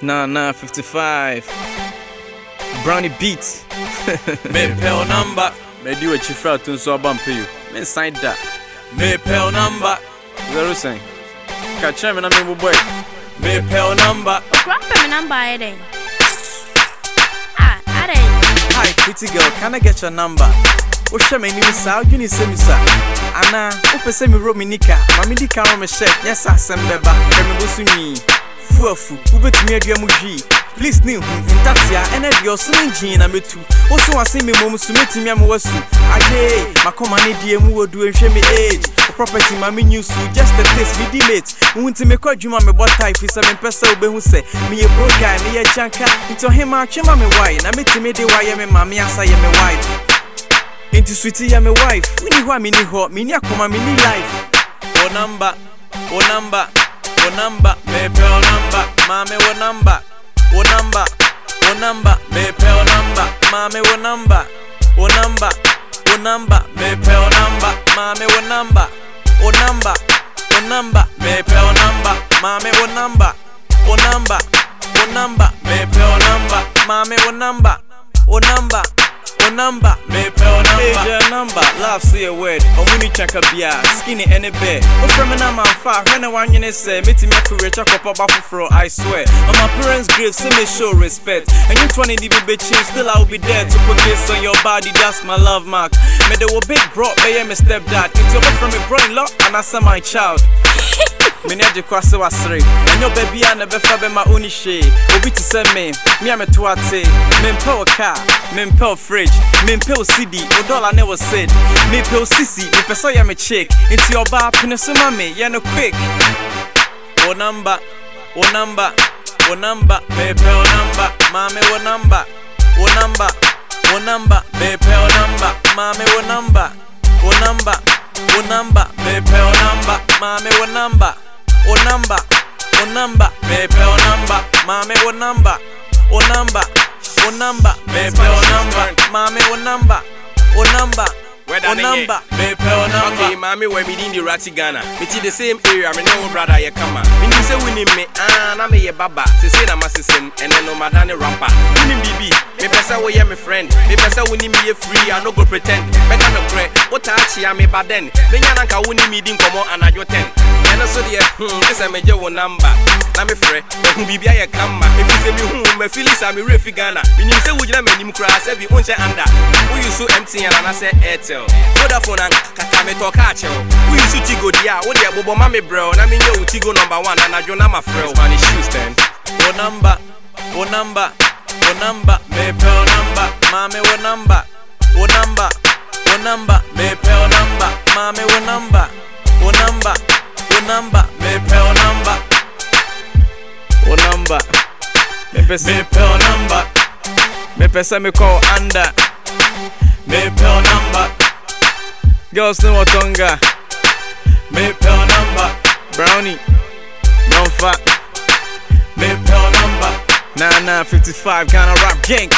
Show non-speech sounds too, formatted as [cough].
Nah, nah, 55. Brownie beat. [laughs] mepɛ wo namba Medi wa chifra to nso aba mpe you. Men sign da. mepɛ wo namba Zero sign. Ka kyerɛ me na me boy. mepɛ wo namba Okura pɛ me number ayɛ dɛn? Ah, adɛn? Hi, pretty girl, can I get your number? wohwɛ m'anim saa wodwene sɛ mi sa anaa wopɛ sɛ mewurɔ me nika ma medi ka ro me hyɛ nyɛ sɛ asɛm bɛba hwɛ me bo so nwii fu afu wobɛtumi adua mu hwii please ne hu ntatea ɛnɛ deɛ ɔso no ngyii na mɛtu wo so wase me mmom so mɛtumi ama woasu. Agee makɔma ne deɛ mu wɔdu nhwɛ me age. Property ma me new su just a taste medi mate wohu nti mekɔ adwuma mebɔ tae firi sɛ mempɛ sɛ wobɛhu sɛ meyɛ bro guy meyɛ gyanka nti ɔhema atwe ma me wae na mɛtumi de wayɛ me ma me asa yɛ me wife. Enti sweetie ya me wife. Wini hɔ a mini hɔ Mini akoma mini life. Wo namba wo namba wo namba mepɛ wo namba maame wo namba wo namba wo namba mepɛ wo namba maame wo namba wo namba wo namba mepɛ wo namba maame wo namba wo namba wo namba mepɛ wo namba maame wo namba wo namba wo namba mepɛ wo namba maame wo namba wo namba wo namba mepɛ wo namba Major number. Love oh, say a word. Omuni chaka bia Skinny any bear. Ofre me na man fa Hwene wanyene se Meti me afure chako pa ba foforo I swear. On my parents grave Say me show respect. And you 20 di be change Still I will be there To put this on your body That's my love mark. Me de wo big bro me stepdad. Into your from me bro in law And I say my child [laughs] mene agye kɔ ase wasere ɛnyɛ ɔba bia na ɛbɛfa bɛma ɔni hwee obi te sɛ me me a meto ate mempɛ wo car mempɛ wo fridge. Mempɛ wo cd wo dɔla ne wo sid mepɛ wo sisi mepɛ sɛ ɔyɛ me chick nti ɔbaa pene so ma me yɛ no quick. Wo namba wo namba wo namba. Mepɛ wo namba maame wo namba. Wo namba wo namba. Mepɛ wo namba maame wo namba. Wo namba wo namba. Mepɛ wo namba maame wo namba wo namba. wo namba mepɛ wo namba maame wo namba wo namba wo namba mepɛ wo namba maame wo namba wo namba they namba mepɛ Okay, mommy, when me in the Rati Ghana, me to the same area, me know brother you come. Me need say winning me, ah, na me ye baba. Se say na masisem, and then no madane rampa. Winning BB, me pesa we ye me friend. Me pesa winning me ye free, I no go pretend. Better no cry, what touch ya me baden. Me nyana ka winning me din komo anajo ten. And so dear, hmm, this a me je wo number. Na me frɛ, me hu bibia ye kama. Me fi say me hu, me feel is me refi Ghana. Me nim say wujina me nim kra, say bi unche anda. Who you so MTN and I say Airtel. Vodafone and kaka me talk acho. Who you so Tigo dia, wo dia bobo mami bro. Na me know Tigo number 1 and I jo na my friend. Man, shoes then. wo namba wo namba wo namba mepɛ wo namba maame wo namba wo namba wo namba mepɛ wo namba maame wo namba wo namba wo namba mepɛ wo namba wo number. Mepɛ sɛ mepɛ wo namba mepɛ sɛ mekɔ wo under. Mepɛ wo namba girls ne wɔtɔnga mepɛ wo number. brownie. Mepɛ wo namba Nah, nah, 55 Ghana rap gang